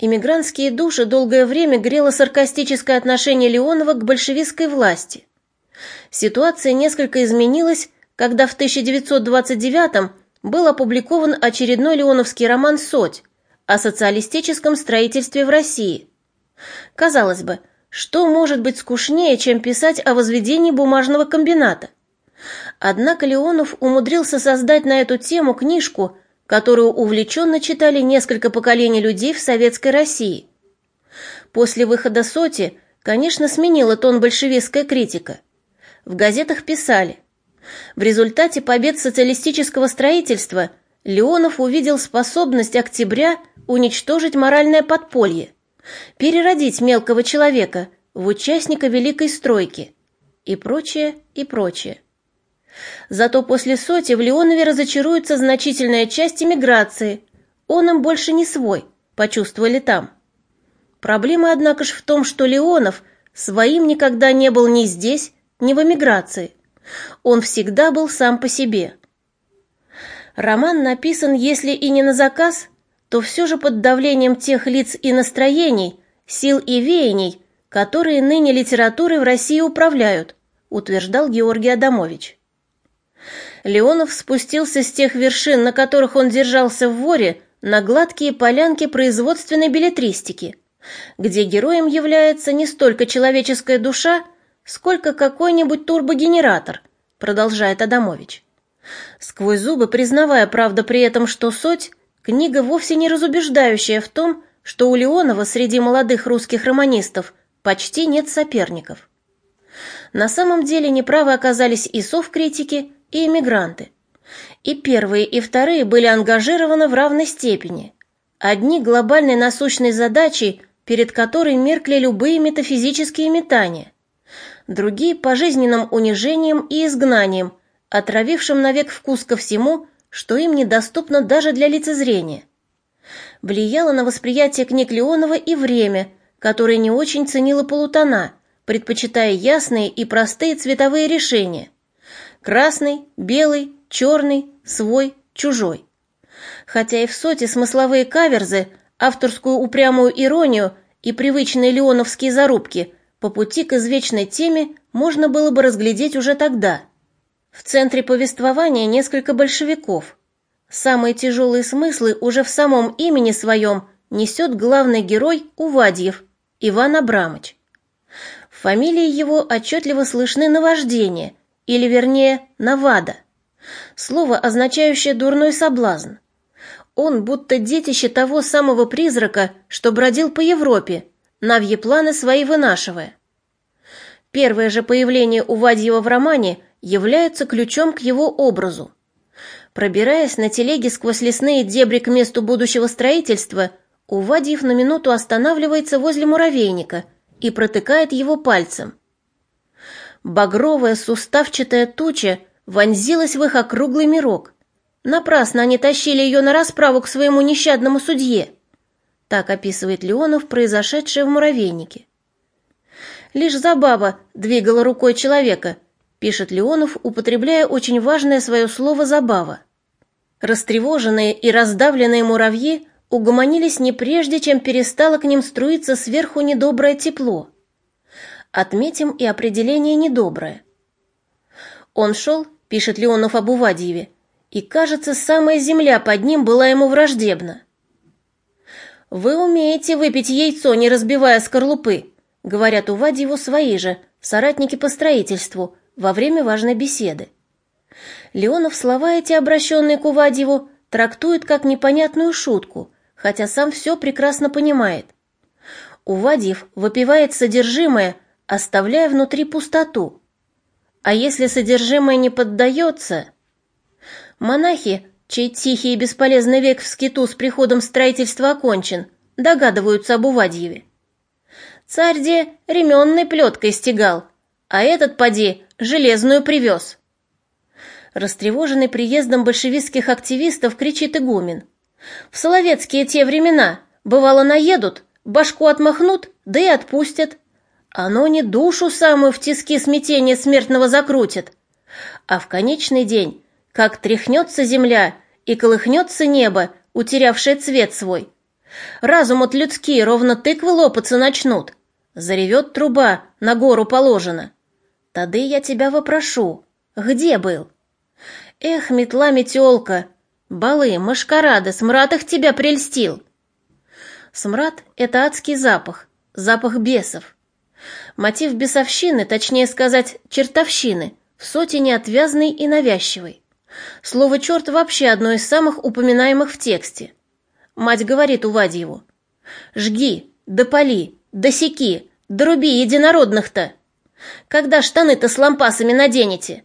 Иммигрантские души долгое время грело саркастическое отношение Леонова к большевистской власти. Ситуация несколько изменилась, когда в 1929 был опубликован очередной леоновский роман «Соть» о социалистическом строительстве в России. Казалось бы, что может быть скучнее, чем писать о возведении бумажного комбината? Однако Леонов умудрился создать на эту тему книжку, которую увлеченно читали несколько поколений людей в Советской России. После выхода «Соти», конечно, сменила тон большевистская критика. В газетах писали в результате побед социалистического строительства Леонов увидел способность октября уничтожить моральное подполье, переродить мелкого человека в участника великой стройки и прочее, и прочее. Зато после соти в Леонове разочаруется значительная часть эмиграции. Он им больше не свой, почувствовали там. Проблема, однако же, в том, что Леонов своим никогда не был ни здесь, ни в эмиграции. Он всегда был сам по себе. Роман написан, если и не на заказ, то все же под давлением тех лиц и настроений, сил и веяний, которые ныне литературой в России управляют, утверждал Георгий Адамович. Леонов спустился с тех вершин, на которых он держался в воре, на гладкие полянки производственной билетристики, где героем является не столько человеческая душа, сколько какой-нибудь турбогенератор, продолжает Адамович. Сквозь зубы признавая, правда, при этом, что суть книга вовсе не разубеждающая в том, что у Леонова среди молодых русских романистов почти нет соперников. На самом деле неправы оказались и совкритики, и эмигранты. И первые, и вторые были ангажированы в равной степени. Одни глобальной насущной задачей, перед которой меркли любые метафизические метания, другие по жизненным унижениям и изгнаниям, отравившим навек вкус ко всему, что им недоступно даже для лицезрения. Влияло на восприятие книг Леонова и время, которое не очень ценило полутона, предпочитая ясные и простые цветовые решения. Красный, белый, черный, свой, чужой. Хотя и в соте смысловые каверзы, авторскую упрямую иронию и привычные леоновские зарубки – по пути к извечной теме можно было бы разглядеть уже тогда. В центре повествования несколько большевиков. Самые тяжелые смыслы уже в самом имени своем несет главный герой Увадьев, Иван Абрамович. В фамилии его отчетливо слышны наваждения, или вернее навада, слово, означающее дурной соблазн. Он будто детище того самого призрака, что бродил по Европе, навьи планы свои вынашивая. Первое же появление Увадьева в романе является ключом к его образу. Пробираясь на телеге сквозь лесные дебри к месту будущего строительства, Увадьев на минуту останавливается возле муравейника и протыкает его пальцем. Багровая суставчатая туча вонзилась в их округлый мирок. Напрасно они тащили ее на расправу к своему нещадному судье. Так описывает Леонов произошедшее в муравейнике. Лишь забава двигала рукой человека, пишет Леонов, употребляя очень важное свое слово «забава». Растревоженные и раздавленные муравьи угомонились не прежде, чем перестало к ним струиться сверху недоброе тепло. Отметим и определение недоброе. Он шел, пишет Леонов об Увадьеве, и, кажется, самая земля под ним была ему враждебна. «Вы умеете выпить яйцо, не разбивая скорлупы», говорят у Вадьеву свои же, соратники по строительству, во время важной беседы. Леонов слова эти, обращенные к Увадьеву, трактует как непонятную шутку, хотя сам все прекрасно понимает. Увадьев выпивает содержимое, оставляя внутри пустоту. А если содержимое не поддается... Монахи, чей тихий и бесполезный век в скиту с приходом строительства окончен, догадываются об Увадьеве. Царь де ременной плеткой стегал, а этот, поди, железную привез. Растревоженный приездом большевистских активистов кричит игумен. В Соловецкие те времена, бывало, наедут, башку отмахнут, да и отпустят. Оно не душу самую в тиски смятения смертного закрутит. А в конечный день, как тряхнется земля и колыхнется небо, утерявшее цвет свой, Разум от людские ровно тыквы лопаться начнут. Заревет труба, на гору положена. Тады я тебя вопрошу, где был? Эх, метла метелка, балы, машкарады, смрад их тебя прельстил. Смрад — это адский запах, запах бесов. Мотив бесовщины, точнее сказать, чертовщины, в соте неотвязный и навязчивый. Слово «черт» вообще одно из самых упоминаемых в тексте. Мать говорит Увадьеву. «Жги, допали, досеки, друби единородных-то! Когда штаны-то с лампасами наденете?»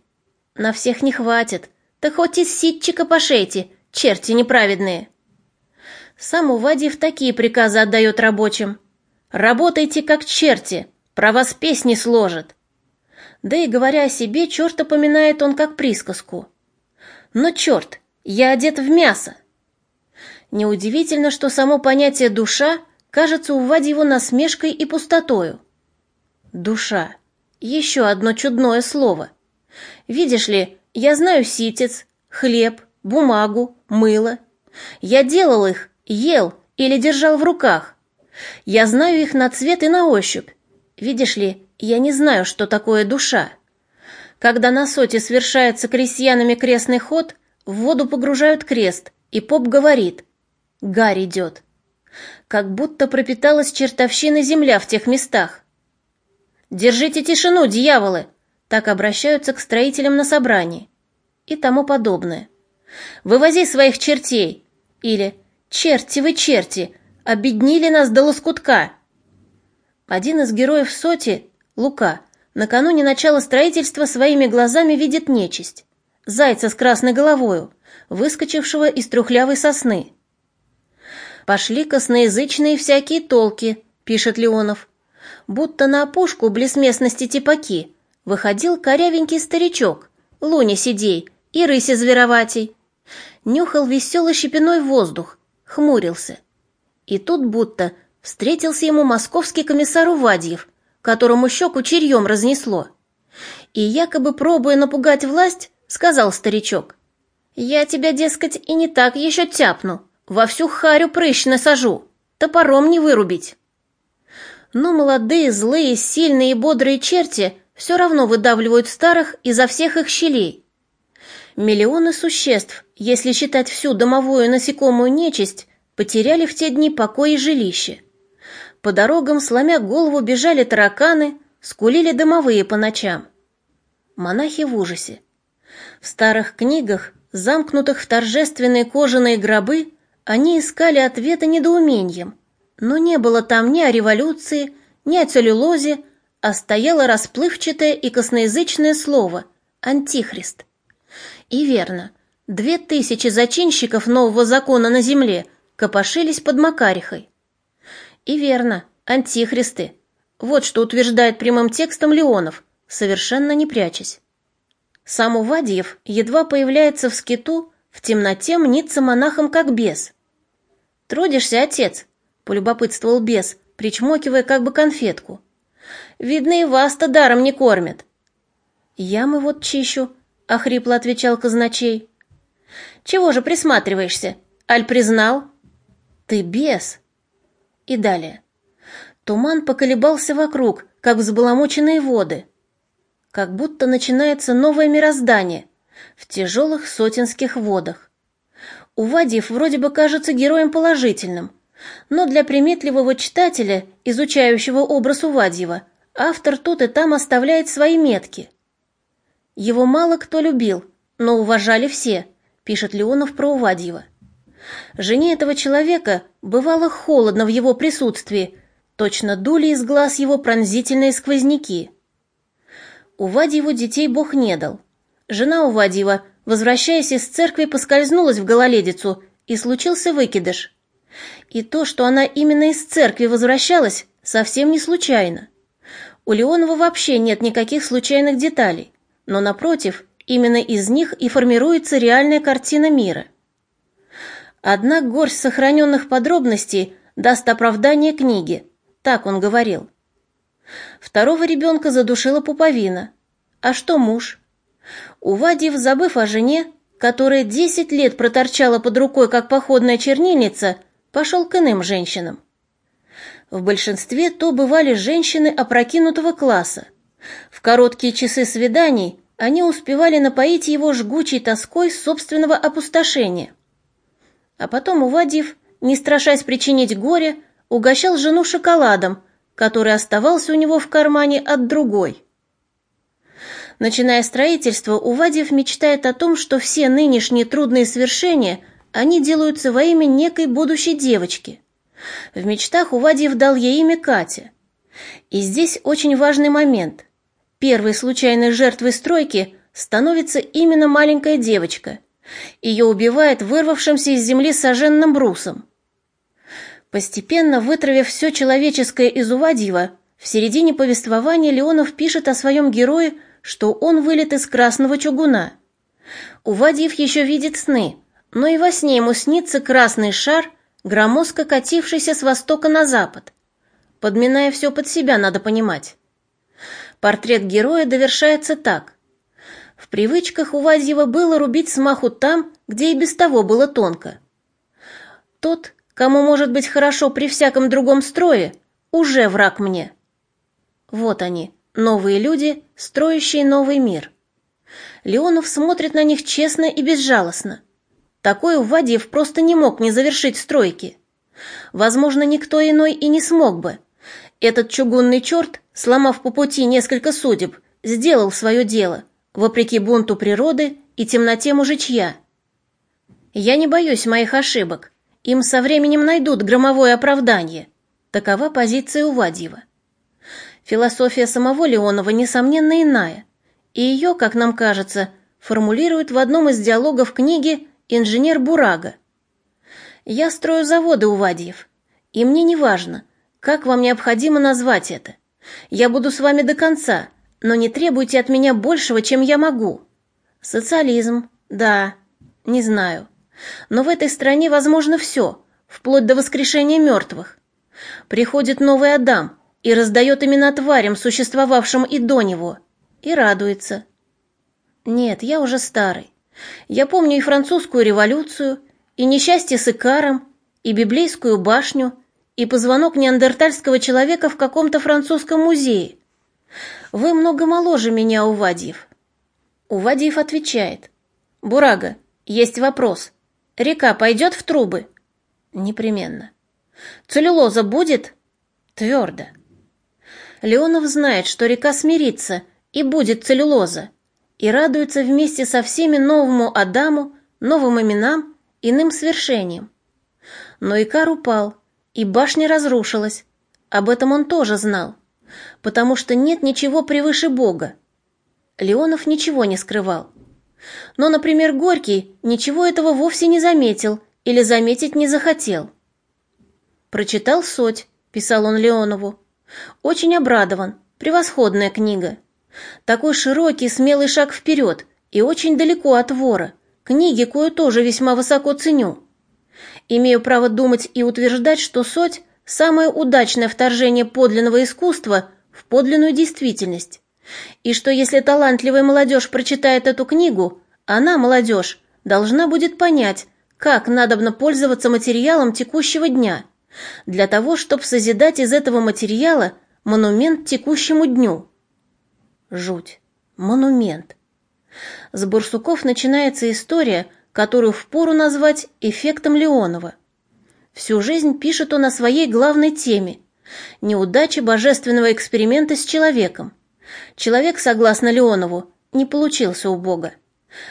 «На всех не хватит, да хоть из ситчика пошейте, черти неправедные!» Сам Увадьев такие приказы отдает рабочим. «Работайте как черти, про вас песни сложат». Да и говоря о себе, черт поминает он как присказку. «Но черт, я одет в мясо!» Неудивительно, что само понятие «душа» кажется у Вадьева насмешкой и пустотою. Душа. Еще одно чудное слово. Видишь ли, я знаю ситец, хлеб, бумагу, мыло. Я делал их, ел или держал в руках. Я знаю их на цвет и на ощупь. Видишь ли, я не знаю, что такое душа. Когда на соте совершается крестьянами крестный ход, в воду погружают крест, и поп говорит Гарь идет. Как будто пропиталась чертовщина земля в тех местах. «Держите тишину, дьяволы!» Так обращаются к строителям на собрании. И тому подобное. «Вывози своих чертей!» Или «Черти вы, черти! Обеднили нас до лоскутка!» Один из героев Соти, Лука, накануне начала строительства своими глазами видит нечисть. Зайца с красной головою, выскочившего из трухлявой сосны. Пошли косноязычные всякие толки, пишет Леонов. Будто на опушку близ местности Типаки выходил корявенький старичок, луни сидей и рыси звероватей. Нюхал веселый щепиной воздух, хмурился. И тут будто встретился ему московский комиссар Увадьев, которому щеку черьем разнесло. И якобы пробуя напугать власть, сказал старичок, «Я тебя, дескать, и не так еще тяпну, во всю харю прыщ насажу, топором не вырубить. Но молодые, злые, сильные и бодрые черти все равно выдавливают старых изо всех их щелей. Миллионы существ, если считать всю домовую насекомую нечисть, потеряли в те дни покой и жилище. По дорогам, сломя голову, бежали тараканы, скулили домовые по ночам. Монахи в ужасе. В старых книгах, замкнутых в торжественные кожаные гробы, они искали ответа недоумением, но не было там ни о революции, ни о целлюлозе, а стояло расплывчатое и косноязычное слово «антихрист». И верно, две тысячи зачинщиков нового закона на земле копошились под Макарихой. И верно, антихристы. Вот что утверждает прямым текстом Леонов, совершенно не прячась. Сам Увадьев едва появляется в скиту, в темноте мнится монахом как бес – «Трудишься, отец?» — полюбопытствовал бес, причмокивая как бы конфетку. «Видно, и вас-то даром не кормят». «Ямы вот чищу», — охрипло отвечал казначей. «Чего же присматриваешься? Аль признал?» «Ты бес!» И далее. Туман поколебался вокруг, как взбаламученные воды. Как будто начинается новое мироздание в тяжелых сотенских водах. Увадьев вроде бы кажется героем положительным, но для приметливого читателя, изучающего образ Увадьева, автор тут и там оставляет свои метки. Его мало кто любил, но уважали все, пишет Леонов про Увадьева. Жене этого человека бывало холодно в его присутствии, точно дули из глаз его пронзительные сквозняки. Увадьеву детей Бог не дал. Жена Увадьева возвращаясь из церкви, поскользнулась в гололедицу, и случился выкидыш. И то, что она именно из церкви возвращалась, совсем не случайно. У Леонова вообще нет никаких случайных деталей, но, напротив, именно из них и формируется реальная картина мира. Одна горсть сохраненных подробностей даст оправдание книге, так он говорил. Второго ребенка задушила пуповина. А что муж? Увадив, забыв о жене, которая десять лет проторчала под рукой, как походная чернильница, пошел к иным женщинам. В большинстве то бывали женщины опрокинутого класса. В короткие часы свиданий они успевали напоить его жгучей тоской собственного опустошения. А потом Увадьев, не страшась причинить горе, угощал жену шоколадом, который оставался у него в кармане от другой. Начиная строительство, Увадьев мечтает о том, что все нынешние трудные свершения они делаются во имя некой будущей девочки. В мечтах Увадьев дал ей имя Катя. И здесь очень важный момент. Первой случайной жертвой стройки становится именно маленькая девочка. Ее убивает вырвавшимся из земли сожженным брусом. Постепенно вытравив все человеческое из Увадьева, в середине повествования Леонов пишет о своем герое, что он вылет из красного чугуна. Увадьев еще видит сны, но и во сне ему снится красный шар, громоздко катившийся с востока на запад. Подминая все под себя, надо понимать. Портрет героя довершается так. В привычках Увадьева было рубить смаху там, где и без того было тонко. Тот, Кому может быть хорошо при всяком другом строе, уже враг мне. Вот они, новые люди, строящие новый мир. Леонов смотрит на них честно и безжалостно. Такой Увадьев просто не мог не завершить стройки. Возможно, никто иной и не смог бы. Этот чугунный черт, сломав по пути несколько судеб, сделал свое дело, вопреки бунту природы и темноте мужичья. Я не боюсь моих ошибок. Им со временем найдут громовое оправдание. Такова позиция Увадьева. Философия самого Леонова, несомненно, иная, и ее, как нам кажется, формулирует в одном из диалогов книги инженер Бурага. «Я строю заводы, Увадьев, и мне не важно, как вам необходимо назвать это. Я буду с вами до конца, но не требуйте от меня большего, чем я могу. Социализм, да, не знаю. Но в этой стране возможно все, вплоть до воскрешения мертвых. Приходит новый Адам и раздает имена тварям, существовавшим и до него, и радуется. Нет, я уже старый. Я помню и французскую революцию, и несчастье с Икаром, и библейскую башню, и позвонок неандертальского человека в каком-то французском музее. Вы много моложе меня, Увадьев. Увадьев отвечает. Бурага, есть вопрос. Река пойдет в трубы? Непременно. Целлюлоза будет? Твердо. Леонов знает, что река смирится, и будет целлюлоза, и радуется вместе со всеми новому Адаму, новым именам, иным свершениям. Но Икар упал, и башня разрушилась. Об этом он тоже знал, потому что нет ничего превыше Бога. Леонов ничего не скрывал. Но, например, Горький ничего этого вовсе не заметил или заметить не захотел. «Прочитал соть», — писал он Леонову. «Очень обрадован. Превосходная книга. Такой широкий, смелый шаг вперед и очень далеко от вора. Книги кое тоже весьма высоко ценю. Имею право думать и утверждать, что соть — самое удачное вторжение подлинного искусства в подлинную действительность и что если талантливая молодежь прочитает эту книгу, она, молодежь, должна будет понять, как надобно пользоваться материалом текущего дня, для того, чтобы созидать из этого материала монумент текущему дню. Жуть. Монумент. С Барсуков начинается история, которую впору назвать эффектом Леонова. Всю жизнь пишет он о своей главной теме – неудаче божественного эксперимента с человеком. Человек, согласно Леонову, не получился у Бога.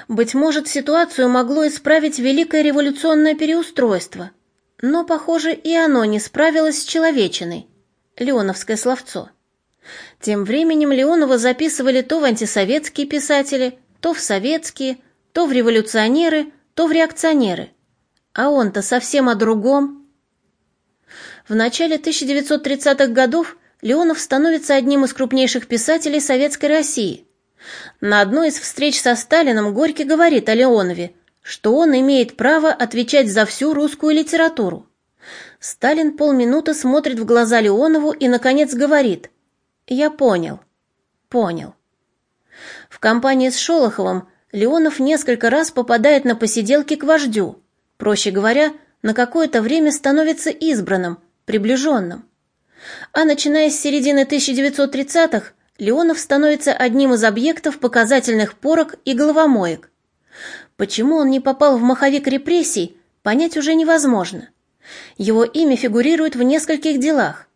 Быть может, ситуацию могло исправить великое революционное переустройство, но, похоже, и оно не справилось с человечиной. Леоновское словцо. Тем временем Леонова записывали то в антисоветские писатели, то в советские, то в революционеры, то в реакционеры. А он-то совсем о другом. В начале 1930-х годов Леонов становится одним из крупнейших писателей Советской России. На одной из встреч со Сталином Горький говорит о Леонове, что он имеет право отвечать за всю русскую литературу. Сталин полминуты смотрит в глаза Леонову и, наконец, говорит «Я понял, понял». В компании с Шолоховым Леонов несколько раз попадает на посиделки к вождю, проще говоря, на какое-то время становится избранным, приближенным. А начиная с середины 1930-х, Леонов становится одним из объектов показательных порок и головомоек. Почему он не попал в маховик репрессий, понять уже невозможно. Его имя фигурирует в нескольких делах.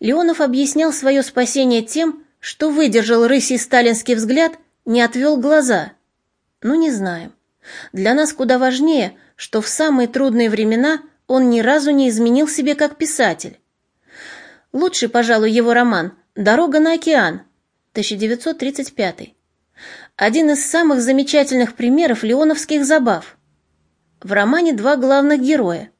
Леонов объяснял свое спасение тем, что выдержал рысий сталинский взгляд, не отвел глаза. Ну, не знаем. Для нас куда важнее, что в самые трудные времена он ни разу не изменил себе как писатель. Лучший, пожалуй, его роман «Дорога на океан» 1935. Один из самых замечательных примеров леоновских забав. В романе два главных героя.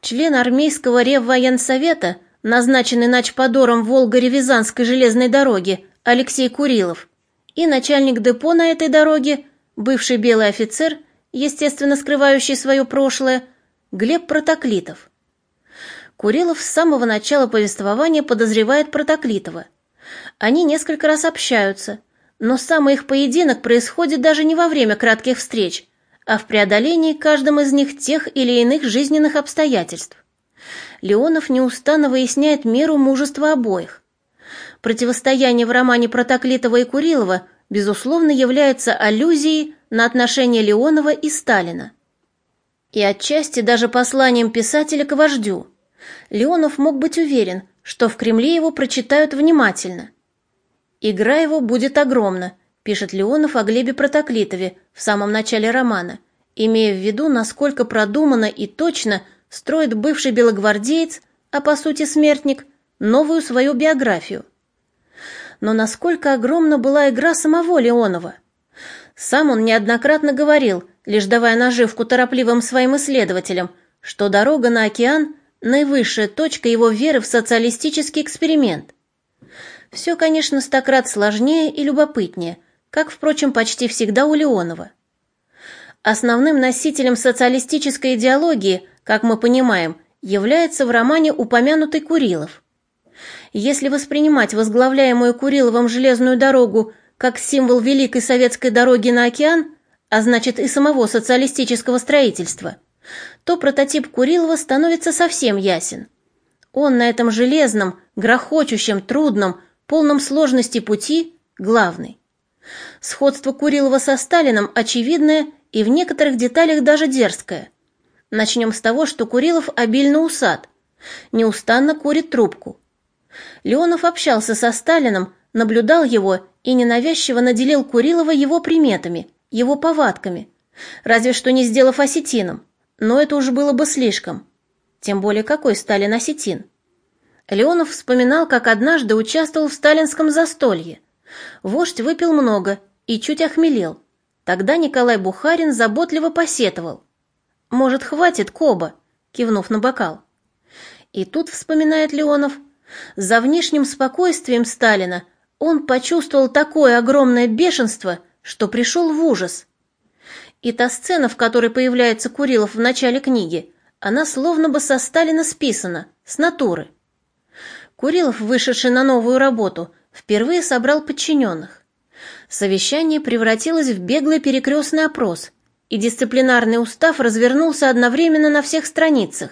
Член армейского реввоенсовета, назначенный начподором Волго-Ревизанской железной дороги Алексей Курилов, и начальник депо на этой дороге, бывший белый офицер, естественно скрывающий свое прошлое, Глеб Протоклитов. Курилов с самого начала повествования подозревает Протоклитова – они несколько раз общаются, но самый их поединок происходит даже не во время кратких встреч, а в преодолении каждым из них тех или иных жизненных обстоятельств. Леонов неустанно выясняет меру мужества обоих. Противостояние в романе Протоклитова и Курилова безусловно является аллюзией на отношения Леонова и Сталина. И отчасти даже посланием писателя к вождю. Леонов мог быть уверен, что в Кремле его прочитают внимательно. «Игра его будет огромна», — пишет Леонов о Глебе Протоклитове в самом начале романа, имея в виду, насколько продуманно и точно строит бывший белогвардеец, а по сути смертник, новую свою биографию. Но насколько огромна была игра самого Леонова? Сам он неоднократно говорил, лишь давая наживку торопливым своим исследователям, что дорога на океан — наивысшая точка его веры в социалистический эксперимент. Все, конечно, стократ сложнее и любопытнее, как, впрочем, почти всегда у Леонова. Основным носителем социалистической идеологии, как мы понимаем, является в романе упомянутый Курилов. Если воспринимать возглавляемую Куриловым железную дорогу как символ великой советской дороги на океан, а значит и самого социалистического строительства, то прототип Курилова становится совсем ясен. Он на этом железном, грохочущем, трудном, полном сложности пути главный. Сходство Курилова со Сталином очевидное и в некоторых деталях даже дерзкое. Начнем с того, что Курилов обильно усат, неустанно курит трубку. Леонов общался со Сталином, наблюдал его и ненавязчиво наделил Курилова его приметами, его повадками, разве что не сделав осетином но это уж было бы слишком. Тем более какой Сталин осетин. Леонов вспоминал, как однажды участвовал в сталинском застолье. Вождь выпил много и чуть охмелел. Тогда Николай Бухарин заботливо посетовал. «Может, хватит Коба?» кивнув на бокал. И тут, вспоминает Леонов, за внешним спокойствием Сталина он почувствовал такое огромное бешенство, что пришел в ужас – и та сцена, в которой появляется Курилов в начале книги, она словно бы со Сталина списана, с натуры. Курилов, вышедший на новую работу, впервые собрал подчиненных. Совещание превратилось в беглый перекрестный опрос, и дисциплинарный устав развернулся одновременно на всех страницах.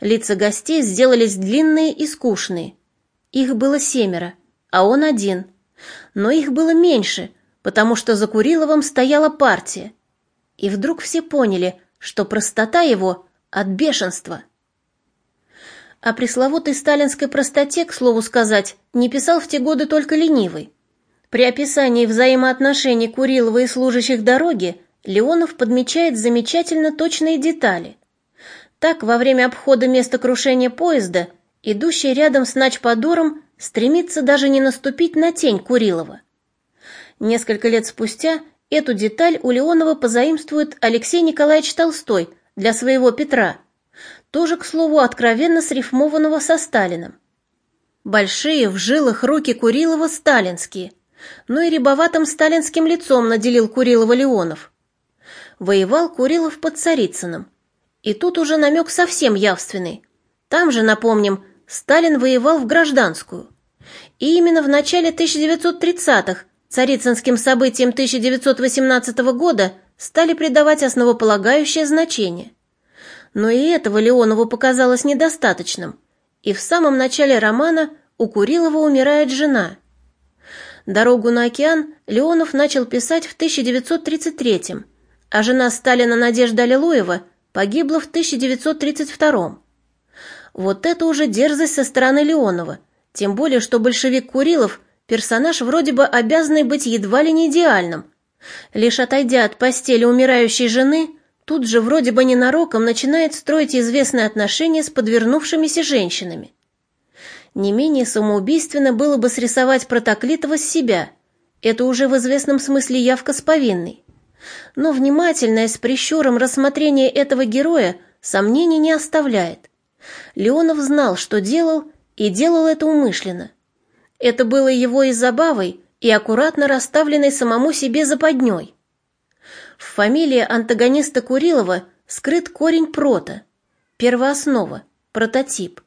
Лица гостей сделались длинные и скучные. Их было семеро, а он один. Но их было меньше, потому что за Куриловым стояла партия, и вдруг все поняли, что простота его от бешенства. О пресловутой сталинской простоте, к слову сказать, не писал в те годы только ленивый. При описании взаимоотношений Курилова и служащих дороги Леонов подмечает замечательно точные детали. Так, во время обхода места крушения поезда, идущий рядом с Начподором стремится даже не наступить на тень Курилова. Несколько лет спустя Эту деталь у Леонова позаимствует Алексей Николаевич Толстой для своего Петра, тоже, к слову, откровенно срифмованного со Сталиным. Большие в жилах руки Курилова сталинские, но и рябоватым сталинским лицом наделил Курилова Леонов. Воевал Курилов под Царицыным. И тут уже намек совсем явственный. Там же, напомним, Сталин воевал в гражданскую. И именно в начале 1930-х Царицынским событиям 1918 года стали придавать основополагающее значение. Но и этого Леонову показалось недостаточным, и в самом начале романа у Курилова умирает жена. «Дорогу на океан» Леонов начал писать в 1933 а жена Сталина Надежда Аллилуева погибла в 1932 Вот это уже дерзость со стороны Леонова, тем более, что большевик Курилов – персонаж вроде бы обязанный быть едва ли не идеальным. Лишь отойдя от постели умирающей жены, тут же вроде бы ненароком начинает строить известные отношения с подвернувшимися женщинами. Не менее самоубийственно было бы срисовать Протоклитова с себя. Это уже в известном смысле явка с повинной. Но внимательное с прищуром рассмотрение этого героя сомнений не оставляет. Леонов знал, что делал, и делал это умышленно. Это было его и забавой, и аккуратно расставленной самому себе западней. В фамилии антагониста Курилова скрыт корень прота, первооснова, прототип.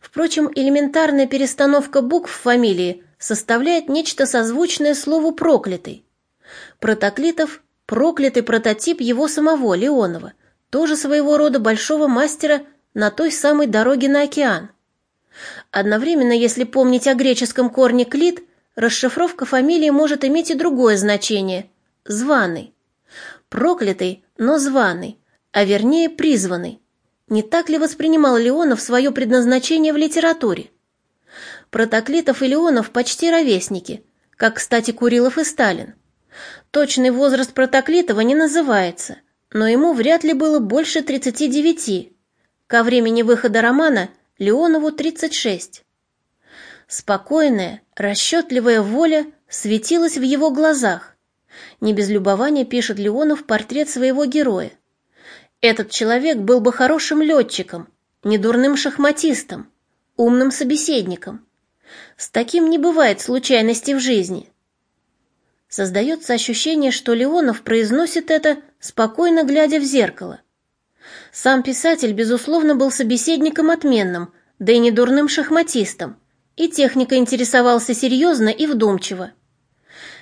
Впрочем, элементарная перестановка букв в фамилии составляет нечто созвучное слову «проклятый». Протоклитов – проклятый прототип его самого, Леонова, тоже своего рода большого мастера на той самой дороге на океан. Одновременно, если помнить о греческом корне «клит», расшифровка фамилии может иметь и другое значение – «званый». Проклятый, но званый, а вернее призванный. Не так ли воспринимал Леонов свое предназначение в литературе? Протоклитов и Леонов почти ровесники, как, кстати, Курилов и Сталин. Точный возраст Протоклитова не называется, но ему вряд ли было больше 39. Ко времени выхода романа Леонову 36. Спокойная, расчетливая воля светилась в его глазах. Не без любования пишет Леонов портрет своего героя. Этот человек был бы хорошим летчиком, недурным шахматистом, умным собеседником. С таким не бывает случайностей в жизни. Создается ощущение, что Леонов произносит это, спокойно глядя в зеркало. Сам писатель, безусловно, был собеседником отменным, да и недурным шахматистом, и техника интересовался серьезно и вдумчиво.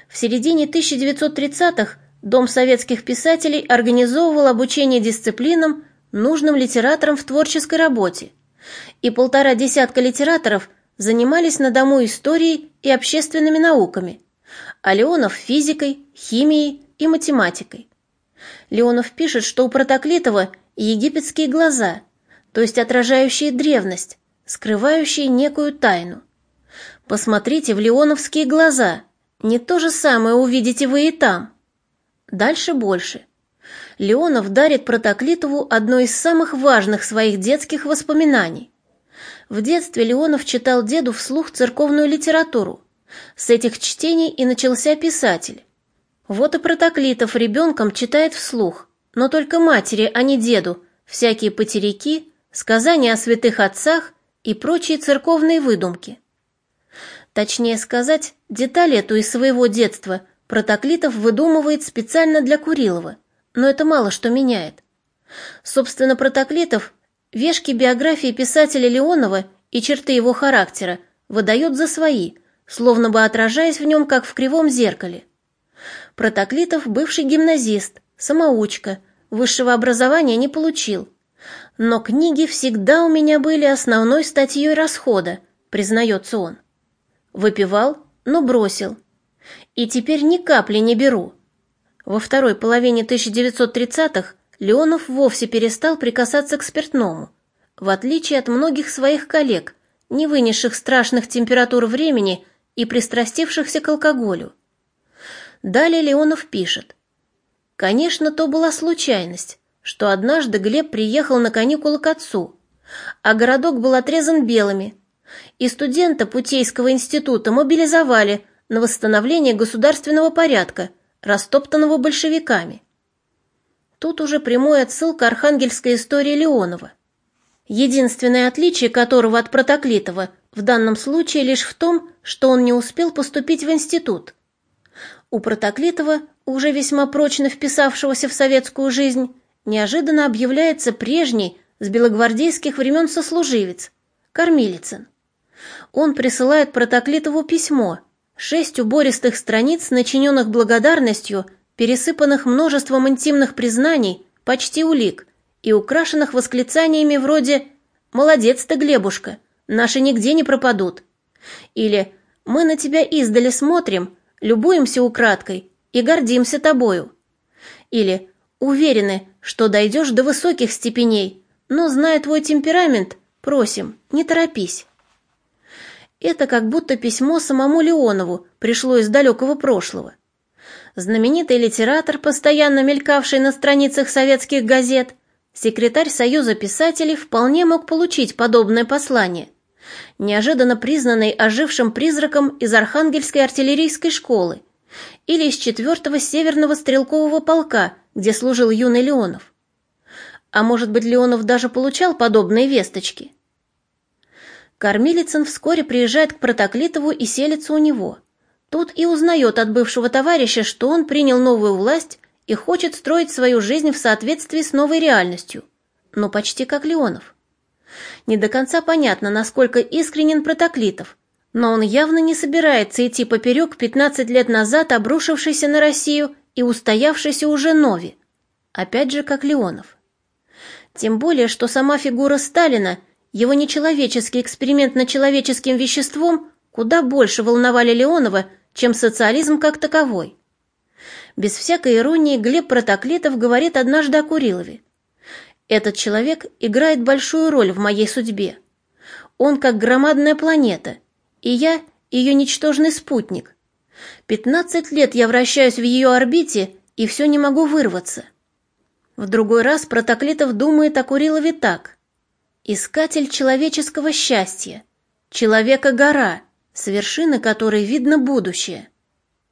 В середине 1930-х Дом советских писателей организовывал обучение дисциплинам, нужным литераторам в творческой работе, и полтора десятка литераторов занимались на дому историей и общественными науками, а Леонов – физикой, химией и математикой. Леонов пишет, что у Протоклитова египетские глаза, то есть отражающие древность, скрывающие некую тайну. Посмотрите в леоновские глаза, не то же самое увидите вы и там – Дальше больше. Леонов дарит Протоклитову одно из самых важных своих детских воспоминаний. В детстве Леонов читал деду вслух церковную литературу. С этих чтений и начался писатель. Вот и Протоклитов ребенком читает вслух, но только матери, а не деду, всякие потеряки, сказания о святых отцах и прочие церковные выдумки. Точнее сказать, детали эту из своего детства – Протоклитов выдумывает специально для Курилова, но это мало что меняет. Собственно, Протоклитов вешки биографии писателя Леонова и черты его характера выдает за свои, словно бы отражаясь в нем, как в кривом зеркале. Протоклитов – бывший гимназист, самоучка, высшего образования не получил. Но книги всегда у меня были основной статьей расхода, признается он. Выпивал, но бросил – и теперь ни капли не беру. Во второй половине 1930-х Леонов вовсе перестал прикасаться к спиртному, в отличие от многих своих коллег, не вынесших страшных температур времени и пристрастившихся к алкоголю. Далее Леонов пишет. Конечно, то была случайность, что однажды Глеб приехал на каникулы к отцу, а городок был отрезан белыми, и студента Путейского института мобилизовали – на восстановление государственного порядка, растоптанного большевиками. Тут уже прямой отсыл к архангельской истории Леонова. Единственное отличие которого от Протоклитова в данном случае лишь в том, что он не успел поступить в институт. У Протоклитова, уже весьма прочно вписавшегося в советскую жизнь, неожиданно объявляется прежний с белогвардейских времен сослуживец, Кормилицын. Он присылает Протоклитову письмо, Шесть убористых страниц, начиненных благодарностью, пересыпанных множеством интимных признаний, почти улик, и украшенных восклицаниями вроде «Молодец ты, Глебушка, наши нигде не пропадут» или «Мы на тебя издали смотрим, любуемся украдкой и гордимся тобою» или «Уверены, что дойдешь до высоких степеней, но, зная твой темперамент, просим, не торопись». Это как будто письмо самому Леонову пришло из далекого прошлого. Знаменитый литератор, постоянно мелькавший на страницах советских газет, секретарь Союза писателей вполне мог получить подобное послание, неожиданно признанный ожившим призраком из Архангельской артиллерийской школы или из 4-го Северного стрелкового полка, где служил юный Леонов. А может быть, Леонов даже получал подобные весточки? Кормилицын вскоре приезжает к Протоклитову и селится у него. Тут и узнает от бывшего товарища, что он принял новую власть и хочет строить свою жизнь в соответствии с новой реальностью. Но почти как Леонов. Не до конца понятно, насколько искренен Протоклитов, но он явно не собирается идти поперек 15 лет назад обрушившейся на Россию и устоявшейся уже Нови. Опять же, как Леонов. Тем более, что сама фигура Сталина его нечеловеческий эксперимент над человеческим веществом куда больше волновали Леонова, чем социализм как таковой. Без всякой иронии Глеб Протоклетов говорит однажды о Курилове. «Этот человек играет большую роль в моей судьбе. Он как громадная планета, и я ее ничтожный спутник. Пятнадцать лет я вращаюсь в ее орбите и все не могу вырваться». В другой раз Протоклетов думает о Курилове так. Искатель человеческого счастья, человека-гора, с вершины которой видно будущее.